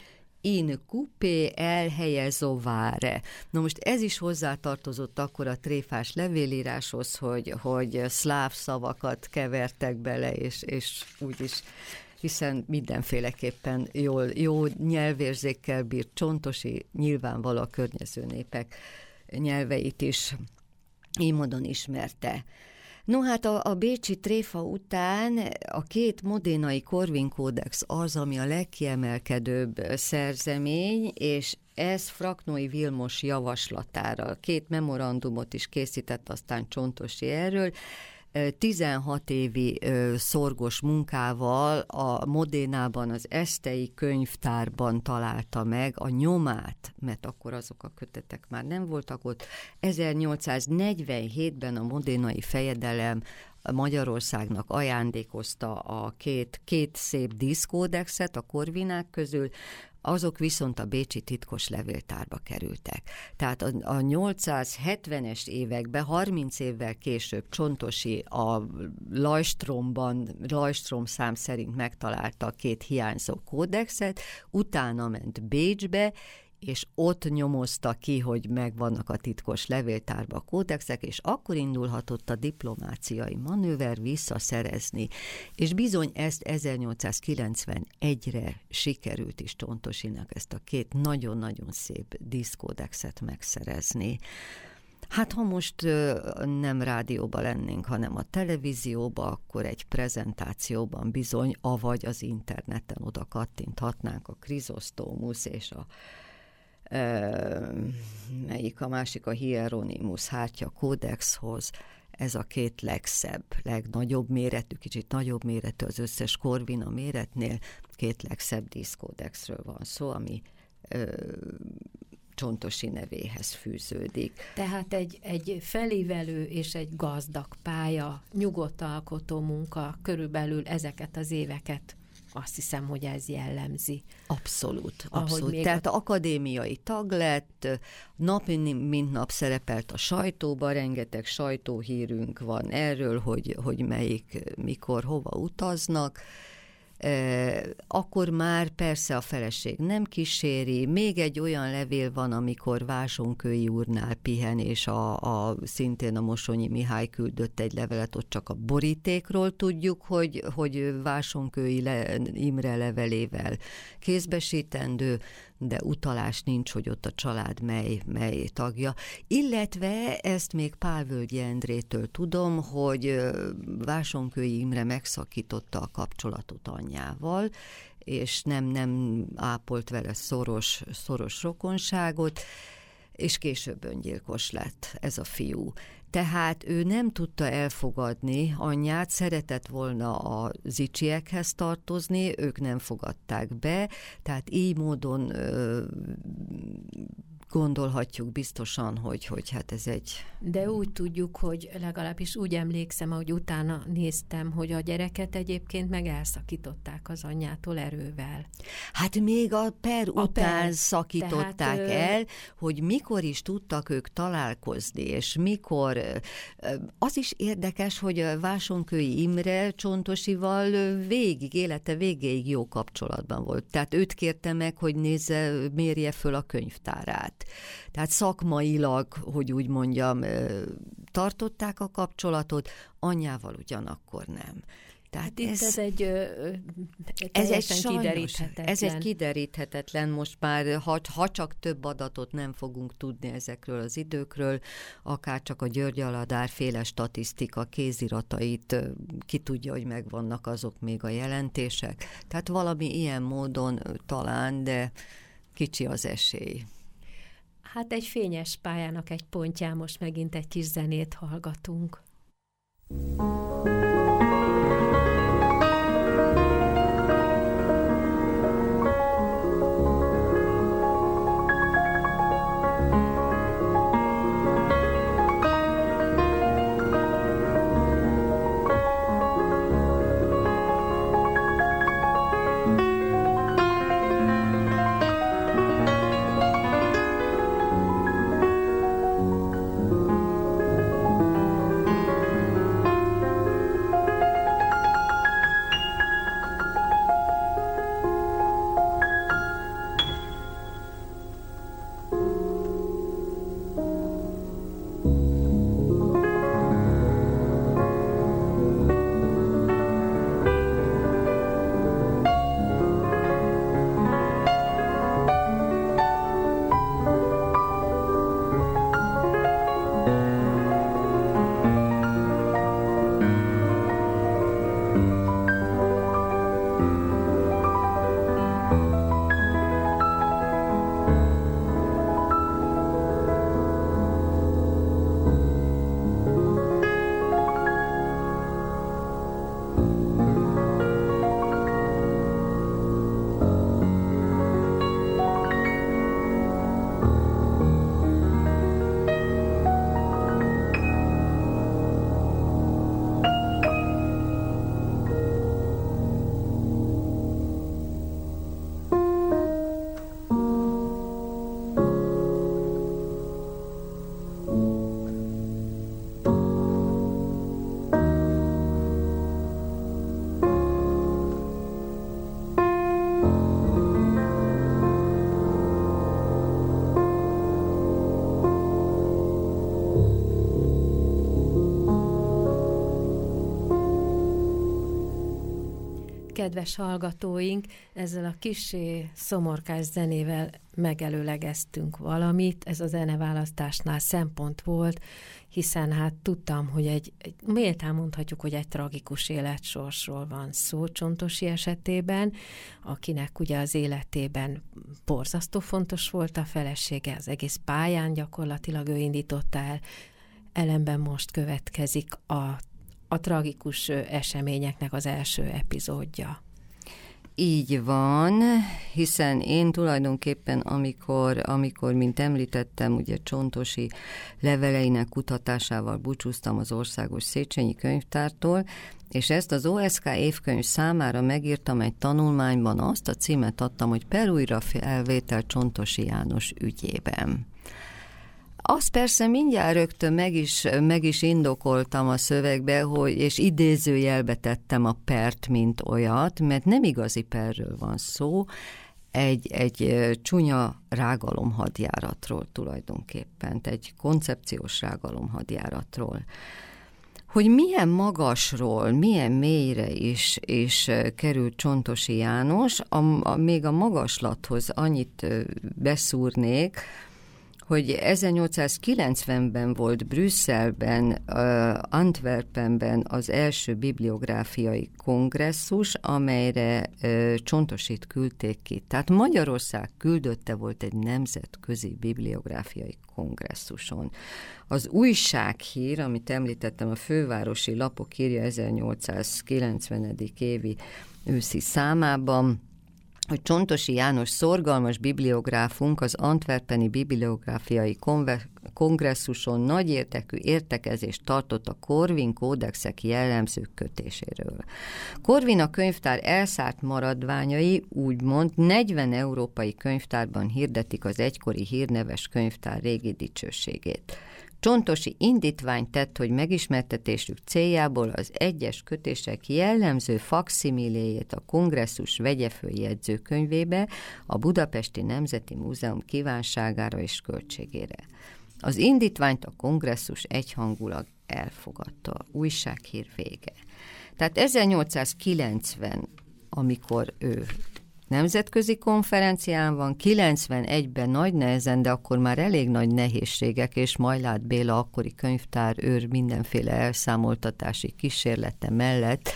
in coupé elhelyezóváre. Na most ez is hozzátartozott akkor a tréfás levélíráshoz, hogy, hogy szláv szavakat kevertek bele, és, és úgy is hiszen mindenféleképpen jól, jó nyelvérzékkel bírt Csontosi, nyilvánvaló a környező népek nyelveit is így módon ismerte. No hát a, a Bécsi tréfa után a két modénai Corvin Kódex az, ami a legkiemelkedőbb szerzemény, és ez Fraknói Vilmos javaslatára. Két memorandumot is készített aztán Csontosi erről, 16 évi szorgos munkával a Modénában, az Esztei könyvtárban találta meg a nyomát, mert akkor azok a kötetek már nem voltak ott. 1847-ben a modénai fejedelem Magyarországnak ajándékozta a két, két szép diszkódexet a korvinák közül, azok viszont a Bécsi titkos levéltárba kerültek. Tehát a, a 870-es években, 30 évvel később Csontosi a Lajstromban, Lajstrom szám szerint megtalálta a két hiányzó kódexet, utána ment Bécsbe, és ott nyomozta ki, hogy megvannak a titkos levéltárba a kódexek, és akkor indulhatott a diplomáciai manőver visszaszerezni. És bizony ezt 1891-re sikerült is Tontosinak ezt a két nagyon-nagyon szép diszkódexet megszerezni. Hát ha most nem rádióban lennénk, hanem a televízióba, akkor egy prezentációban bizony, avagy az interneten oda kattinthatnánk a Krizosztómusz és a melyik a másik? A Hieronymus. Hártya Kódexhoz, ez a két legszebb, legnagyobb méretű, kicsit nagyobb méretű az összes Corvina méretnél, két legszebb díszkódexről van szó, ami ö, Csontosi nevéhez fűződik. Tehát egy, egy felívelő és egy gazdag pálya, nyugodt alkotó munka körülbelül ezeket az éveket azt hiszem, hogy ez jellemzi. Abszolút, abszolút. Még Tehát a... akadémiai tag lett, nap mint nap szerepelt a sajtóban, rengeteg sajtóhírünk van erről, hogy, hogy melyik, mikor, hova utaznak, akkor már persze a feleség nem kíséri. Még egy olyan levél van, amikor Vásonkői úrnál pihen, és a, a szintén a Mosonyi Mihály küldött egy levelet, ott csak a borítékról tudjuk, hogy, hogy Vásonkői le, Imre levelével kézbesítendő, de utalás nincs, hogy ott a család mely, mely tagja. Illetve ezt még Pálvölgyi Endrétől tudom, hogy Vásonkői Imre megszakította a kapcsolatot anyjával, és nem, nem ápolt vele szoros, szoros rokonságot, és később öngyilkos lett ez a fiú. Tehát ő nem tudta elfogadni anyját, szeretett volna a zicsiekhez tartozni, ők nem fogadták be, tehát így módon ö, gondolhatjuk biztosan, hogy, hogy hát ez egy... De úgy tudjuk, hogy legalábbis úgy emlékszem, hogy utána néztem, hogy a gyereket egyébként meg elszakították az anyjától erővel. Hát még a per a után per. szakították Tehát, el, hogy mikor is tudtak ők találkozni, és mikor... Az is érdekes, hogy Vásonkői Imre Csontosival végig, élete végéig jó kapcsolatban volt. Tehát őt kérte meg, hogy nézze, mérje föl a könyvtárát. Tehát szakmailag, hogy úgy mondjam, tartották a kapcsolatot, anyjával ugyanakkor nem. Tehát ez, ez egy ez egy sajnos, kideríthetetlen. Ez egy kideríthetetlen, most már ha, ha csak több adatot nem fogunk tudni ezekről az időkről, akár csak a György Aladár féle statisztika kéziratait, ki tudja, hogy megvannak azok még a jelentések. Tehát valami ilyen módon talán, de kicsi az esély. Hát egy fényes pályának egy pontján most megint egy kis zenét hallgatunk. thank you kedves hallgatóink, ezzel a kisé szomorkás zenével megelőlegeztünk valamit. Ez a zeneválasztásnál szempont volt, hiszen hát tudtam, hogy egy, egy méltán mondhatjuk, hogy egy tragikus életsorsról van szó Csontosi esetében, akinek ugye az életében borzasztó fontos volt a felesége, az egész pályán gyakorlatilag ő indította el, ellenben most következik a a tragikus eseményeknek az első epizódja. Így van, hiszen én tulajdonképpen, amikor, amikor mint említettem, ugye Csontosi leveleinek kutatásával búcsúztam az Országos Széchenyi Könyvtártól, és ezt az OSK évkönyv számára megírtam egy tanulmányban, azt a címet adtam, hogy Perújra elvétel Csontosi János ügyében. Azt persze mindjárt rögtön meg is, meg is indokoltam a szövegbe, hogy, és idézőjelbe tettem a pert, mint olyat, mert nem igazi perről van szó, egy, egy csúnya rágalomhadjáratról tulajdonképpen, egy koncepciós rágalomhadjáratról. Hogy milyen magasról, milyen mélyre is, is került Csontosi János, a, a, még a magaslathoz annyit beszúrnék, hogy 1890-ben volt Brüsszelben, Antwerpenben az első bibliográfiai kongresszus, amelyre Csontosit küldték ki. Tehát Magyarország küldötte volt egy nemzetközi bibliográfiai kongresszuson. Az újsághír, amit említettem, a fővárosi lapok írja 1890. évi őszi számában, hogy Csontosi János szorgalmas bibliográfunk az Antwerpeni Bibliográfiai Kongresszuson nagyértekű értekezést tartott a Korvin kódexek jellemzők kötéséről. Korvin a könyvtár elszárt maradványai úgymond 40 európai könyvtárban hirdetik az egykori hírneves könyvtár régi dicsőségét. Csontosi indítványt tett, hogy megismertetésük céljából az egyes kötések jellemző fakszimiléjét a kongresszus vegye föl jegyzőkönyvébe a Budapesti Nemzeti Múzeum kívánságára és költségére. Az indítványt a kongresszus egyhangulag elfogadta. Újsághír vége. Tehát 1890, amikor ő nemzetközi konferencián van, 91-ben nagy nehezen, de akkor már elég nagy nehézségek, és Majlát Béla akkori könyvtár őr mindenféle elszámoltatási kísérlete mellett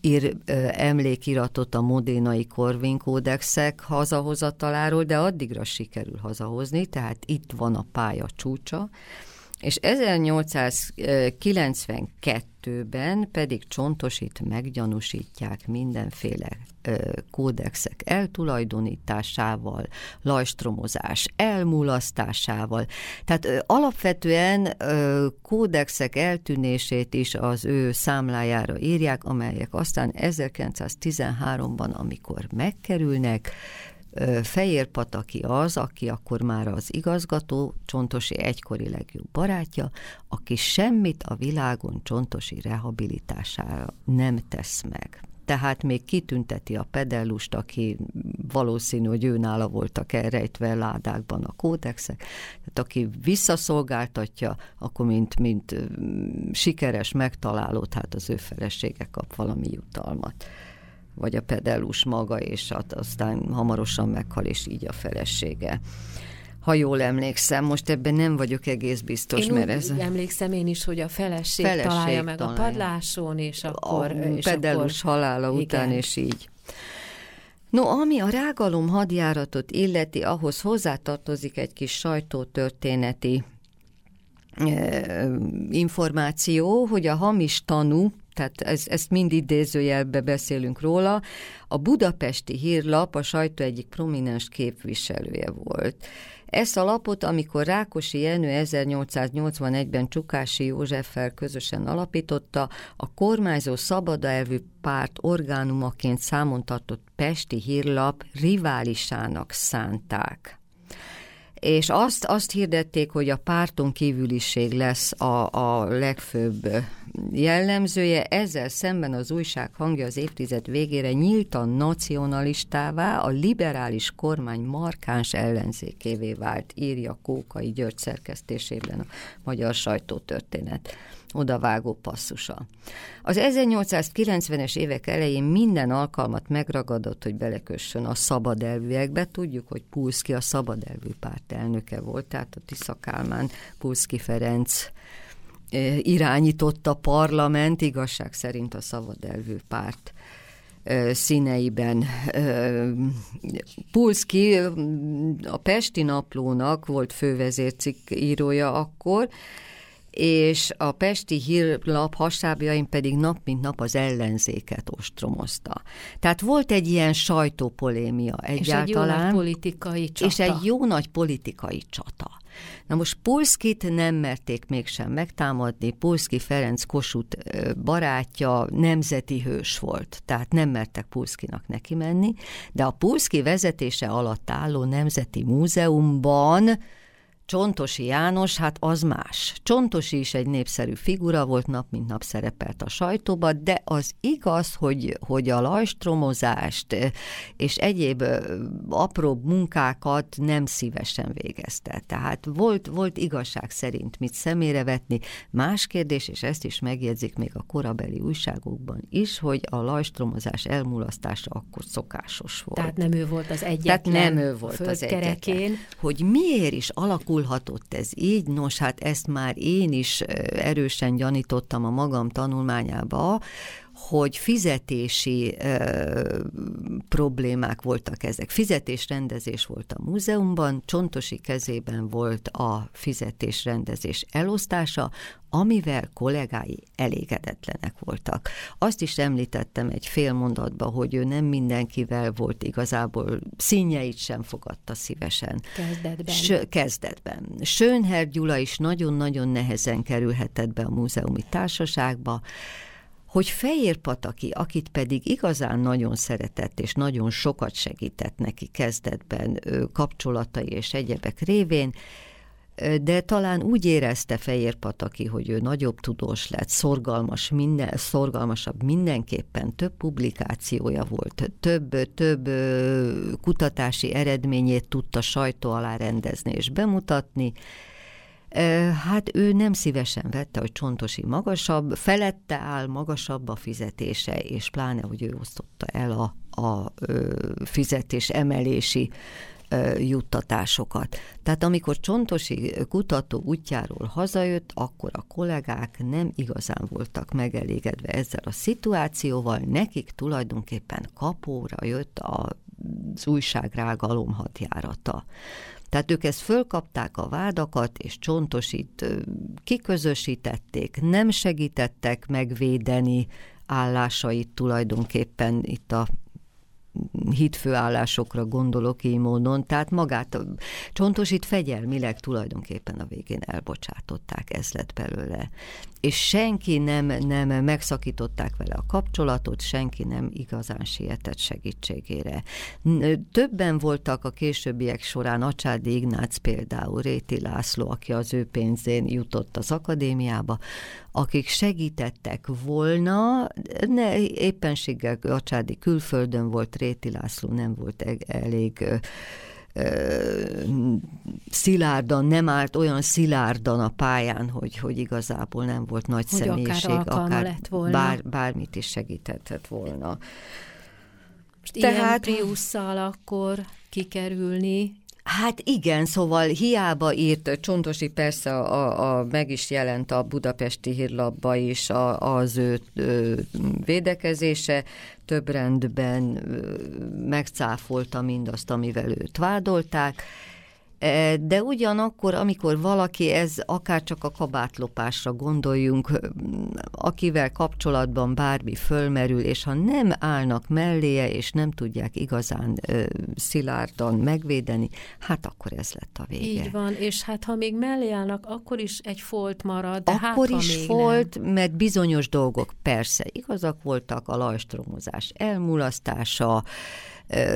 ír ö, emlékiratot a modénai Corvin kódexek hazahozataláról, de addigra sikerül hazahozni, tehát itt van a pálya csúcsa, és 1892-ben pedig Csontosít meggyanúsítják mindenféle kódexek eltulajdonításával, lajstromozás elmulasztásával. Tehát alapvetően kódexek eltűnését is az ő számlájára írják, amelyek aztán 1913-ban, amikor megkerülnek, Fejér Pataki az, aki akkor már az igazgató, Csontosi egykori legjobb barátja, aki semmit a világon Csontosi rehabilitására nem tesz meg. Tehát még kitünteti a pedellust, aki valószínű, hogy ő nála voltak elrejtve ládákban a kódexek. Tehát aki visszaszolgáltatja, akkor mint, mint sikeres megtalálót, hát az ő felesége kap valami jutalmat vagy a pedellus maga, és hát aztán hamarosan meghal, és így a felesége ha jól emlékszem, most ebben nem vagyok egész biztos, én mert ez... Úgy emlékszem én is, hogy a feleség, feleség találja meg találja. a padláson, és akkor... A és pedellus akkor... halála igen. után, és így. No, ami a rágalom hadjáratot illeti, ahhoz hozzátartozik egy kis sajtótörténeti e, információ, hogy a hamis tanú, tehát ez, ezt mind idézőjelbe beszélünk róla. A budapesti hírlap a sajtó egyik prominens képviselője volt. Ezt a lapot, amikor Rákosi Jenő 1881-ben Csukási Józseffel közösen alapította, a kormányzó szabadelvű párt orgánumaként számon tartott Pesti hírlap riválisának szánták és azt, azt hirdették, hogy a párton kívüliség lesz a, a legfőbb jellemzője, ezzel szemben az újság hangja az évtized végére nyíltan nacionalistává, a liberális kormány markáns ellenzékévé vált, írja Kókai György szerkesztésében a magyar sajtótörténet odavágó passzusa. Az 1890-es évek elején minden alkalmat megragadott, hogy belekössön a szabadelvűekbe. Tudjuk, hogy Pulszki a szabadelvű párt elnöke volt, tehát a Tisza Kálmán, Pulszki Ferenc irányította parlament, igazság szerint a szabadelvű párt színeiben. Pulszki a Pesti Naplónak volt fővezércikk írója akkor, és a Pesti hírlap hasábjain pedig nap mint nap az ellenzéket ostromozta. Tehát volt egy ilyen sajtópolémia egyáltalán. És egy jó nagy politikai csata. És egy jó nagy politikai csata. Na most Pulszkit nem merték mégsem megtámadni, Pulszki Ferenc Kossuth barátja nemzeti hős volt, tehát nem mertek Pulszkinak neki menni, de a Pulszki vezetése alatt álló Nemzeti Múzeumban Csontosi János, hát az más. Csontosi is egy népszerű figura volt, nap mint nap szerepelt a sajtóba, de az igaz, hogy, hogy a lajstromozást és egyéb apró munkákat nem szívesen végezte. Tehát volt, volt igazság szerint mit szemére vetni. Más kérdés, és ezt is megjegyzik még a korabeli újságokban is, hogy a lajstromozás elmulasztása akkor szokásos volt. Tehát nem ő volt az egyetlen Tehát nem ő volt az egyetlen. Hogy miért is alakulhatott ez így, nos hát ezt már én is erősen gyanítottam a magam tanulmányába, hogy fizetési ö, problémák voltak ezek. Fizetésrendezés volt a múzeumban, Csontosi kezében volt a fizetésrendezés elosztása, amivel kollégái elégedetlenek voltak. Azt is említettem egy fél mondatban, hogy ő nem mindenkivel volt igazából, színjeit sem fogadta szívesen. Kezdetben. S, kezdetben. Sönher Gyula is nagyon-nagyon nehezen kerülhetett be a múzeumi társaságba, hogy Fehér Pataki, akit pedig igazán nagyon szeretett, és nagyon sokat segített neki kezdetben kapcsolatai és egyebek révén, de talán úgy érezte Fehér Pataki, hogy ő nagyobb tudós lett, szorgalmas, minden, szorgalmasabb mindenképpen, több publikációja volt, több, több kutatási eredményét tudta sajtó alá rendezni és bemutatni, Hát ő nem szívesen vette, hogy Csontosi magasabb, felette áll, magasabb a fizetése, és pláne, hogy ő osztotta el a, a fizetés emelési juttatásokat. Tehát amikor Csontosi kutató útjáról hazajött, akkor a kollégák nem igazán voltak megelégedve ezzel a szituációval, nekik tulajdonképpen kapóra jött az újságrágalom hadjárata. Tehát ők ezt fölkapták a vádakat, és csontosít kiközösítették, nem segítettek megvédeni állásait tulajdonképpen itt a hitfőállásokra gondolok így módon, tehát magát a csontosit fegyelmileg tulajdonképpen a végén elbocsátották, ez lett belőle. És senki nem, nem megszakították vele a kapcsolatot, senki nem igazán sietett segítségére. Többen voltak a későbbiek során, Acsádi Ignác például, Réti László, aki az ő pénzén jutott az akadémiába, akik segítettek volna, ne, éppenséggel Acsádi külföldön volt, Réti László nem volt e-, elég szilárdan, nem állt olyan szilárdan a pályán, hogy, hogy igazából nem volt nagy hogy személyiség, akár, akár volna. Bár, bármit is segíthetett volna. Most Tehát, ilyen Priusszal akkor kikerülni, Hát igen, szóval hiába írt, Csontosi persze a, a, meg is jelent a budapesti hírlapba is a, az ő ö, védekezése, több rendben ö, megcáfolta mindazt, amivel őt vádolták, de ugyanakkor, amikor valaki, ez akár csak a kabátlopásra gondoljunk, akivel kapcsolatban bármi fölmerül, és ha nem állnak melléje, és nem tudják igazán szilárdan megvédeni, hát akkor ez lett a vége. Így van, és hát ha még mellé állnak, akkor is egy folt marad, de Akkor hát, is folt, nem. mert bizonyos dolgok persze igazak voltak, a lajstromozás elmulasztása,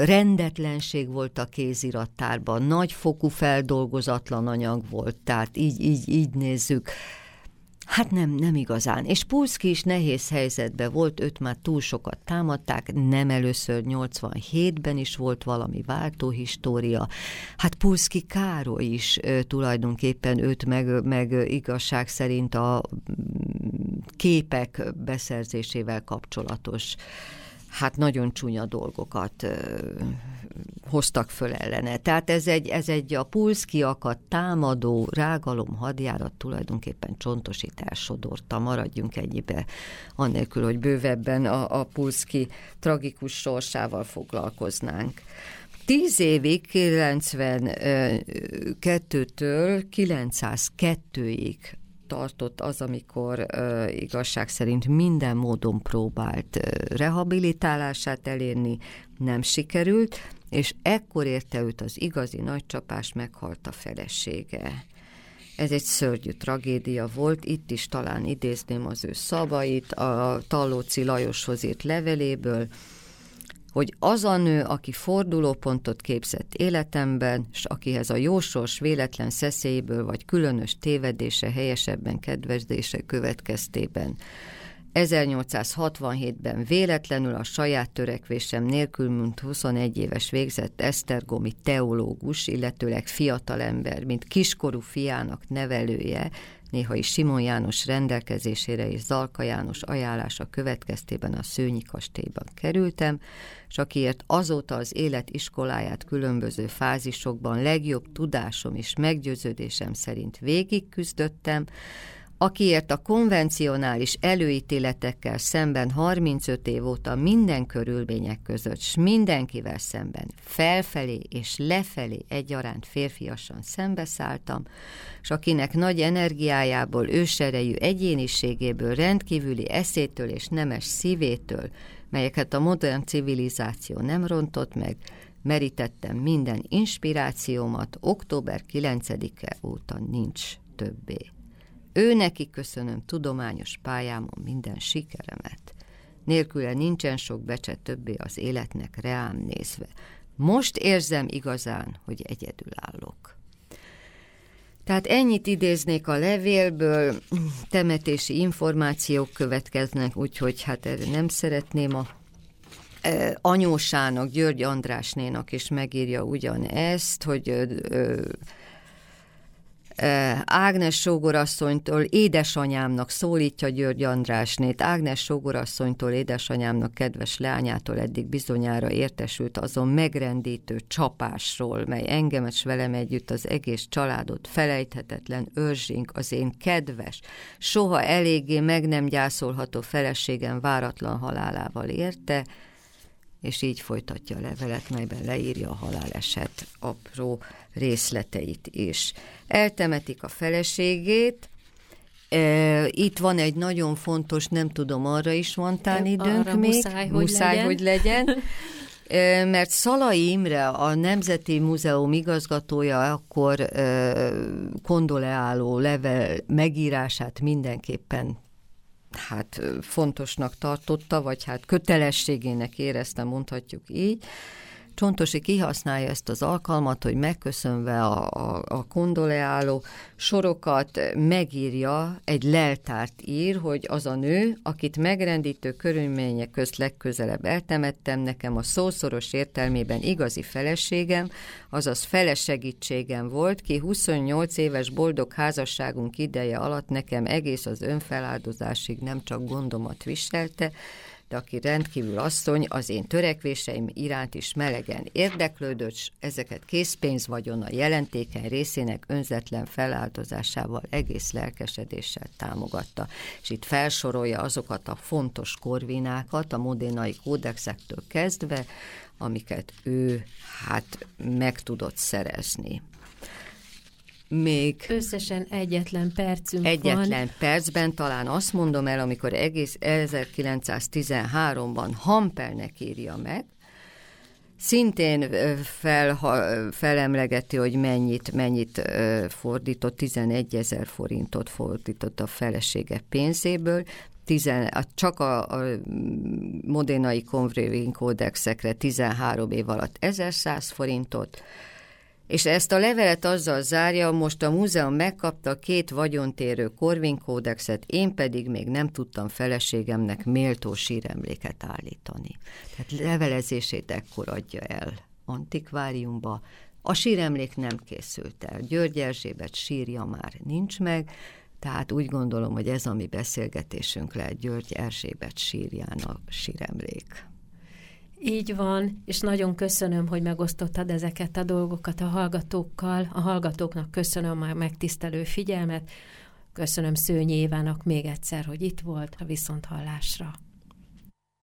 rendetlenség volt a kézirattárban, nagyfokú feldolgozatlan anyag volt, tehát így, így, így nézzük. Hát nem, nem igazán. És Pulszki is nehéz helyzetben volt, őt már túl sokat támadták, nem először 87-ben is volt valami váltóhistória. Hát Pulszki Károly is ö, tulajdonképpen őt meg, meg igazság szerint a képek beszerzésével kapcsolatos hát nagyon csúnya dolgokat ö, hoztak föl ellene. Tehát ez egy, ez egy a pulszkiakat támadó rágalom hadjárat tulajdonképpen csontosítás sodorta, maradjunk ennyibe, annélkül, hogy bővebben a, a pulszki tragikus sorsával foglalkoznánk. Tíz évig, 92-től 902-ig tartott az, amikor uh, igazság szerint minden módon próbált uh, rehabilitálását elérni, nem sikerült, és ekkor érte őt az igazi nagy csapás, meghalt a felesége. Ez egy szörnyű tragédia volt, itt is talán idézném az ő szavait, a Tallóci Lajoshoz írt leveléből, hogy az a nő, aki fordulópontot képzett életemben, és akihez a jósors véletlen szeszélyből vagy különös tévedése, helyesebben kedvezése következtében. 1867-ben véletlenül a saját törekvésem nélkül, mint 21 éves végzett Esztergomi teológus, illetőleg fiatalember, mint kiskorú fiának nevelője, néha is Simon János rendelkezésére és Zalka János ajánlása következtében a Szőnyi kastélyban kerültem, és akiért azóta az élet iskoláját különböző fázisokban legjobb tudásom és meggyőződésem szerint végig küzdöttem, akiért a konvencionális előítéletekkel szemben 35 év óta minden körülmények között, s mindenkivel szemben felfelé és lefelé egyaránt férfiasan szembeszálltam, s akinek nagy energiájából, őserejű egyéniségéből, rendkívüli eszétől és nemes szívétől, melyeket a modern civilizáció nem rontott meg, merítettem minden inspirációmat, október 9-e óta nincs többé. Ő neki köszönöm tudományos pályámon minden sikeremet. Nélküle nincsen sok becse többé az életnek reám nézve. Most érzem igazán, hogy egyedül állok. Tehát ennyit idéznék a levélből, temetési információk következnek, úgyhogy hát erre nem szeretném a e, anyósának, György Andrásnénak is megírja ugyanezt, hogy Ágnes sógorasszonytól édesanyámnak szólítja György Andrásnét. Ágnes sógorasszonytól édesanyámnak kedves leányától eddig bizonyára értesült azon megrendítő csapásról, mely engemet s velem együtt az egész családot felejthetetlen őrzsink, az én kedves, soha eléggé meg nem gyászolható feleségem váratlan halálával érte, és így folytatja a levelet, melyben leírja a haláleset apró részleteit is. Eltemetik a feleségét, itt van egy nagyon fontos, nem tudom, arra is van tán időnk arra még. Muszáj, hogy muszáj, legyen. Hogy legyen. Mert Szalai Imre, a Nemzeti Múzeum igazgatója akkor kondoleáló level megírását mindenképpen hát fontosnak tartotta, vagy hát kötelességének érezte, mondhatjuk így, Csontosi kihasználja ezt az alkalmat, hogy megköszönve a, a, a kondoleáló sorokat megírja, egy leltárt ír, hogy az a nő, akit megrendítő körülmények közt legközelebb eltemettem, nekem a szószoros értelmében igazi feleségem, azaz felesegítségem volt, ki 28 éves boldog házasságunk ideje alatt nekem egész az önfeláldozásig nem csak gondomat viselte, de aki rendkívül asszony, az én törekvéseim iránt is melegen érdeklődött, s ezeket készpénzvagyon a jelentékeny részének önzetlen feláldozásával egész lelkesedéssel támogatta. És itt felsorolja azokat a fontos korvinákat, a modénai kódexektől kezdve, amiket ő hát meg tudott szerezni még... Összesen egyetlen percünk Egyetlen van. percben talán azt mondom el, amikor egész 1913-ban Hampelnek írja meg, szintén fel, felemlegeti, hogy mennyit, mennyit fordított, 11 ezer forintot fordított a felesége pénzéből, tizen, csak a, a modénai Convraving kódexekre 13 év alatt 1100 forintot, és ezt a levelet azzal zárja, most a múzeum megkapta két vagyontérő Corvin kódexet, én pedig még nem tudtam feleségemnek méltó síremléket állítani. Tehát levelezését ekkor adja el antikváriumba. A síremlék nem készült el. György Erzsébet sírja már nincs meg, tehát úgy gondolom, hogy ez a mi beszélgetésünk lehet György Erzsébet sírján a síremlék. Így van, és nagyon köszönöm, hogy megosztottad ezeket a dolgokat a hallgatókkal. A hallgatóknak köszönöm a megtisztelő figyelmet. Köszönöm Szőnyi Évának még egyszer, hogy itt volt a viszonthallásra.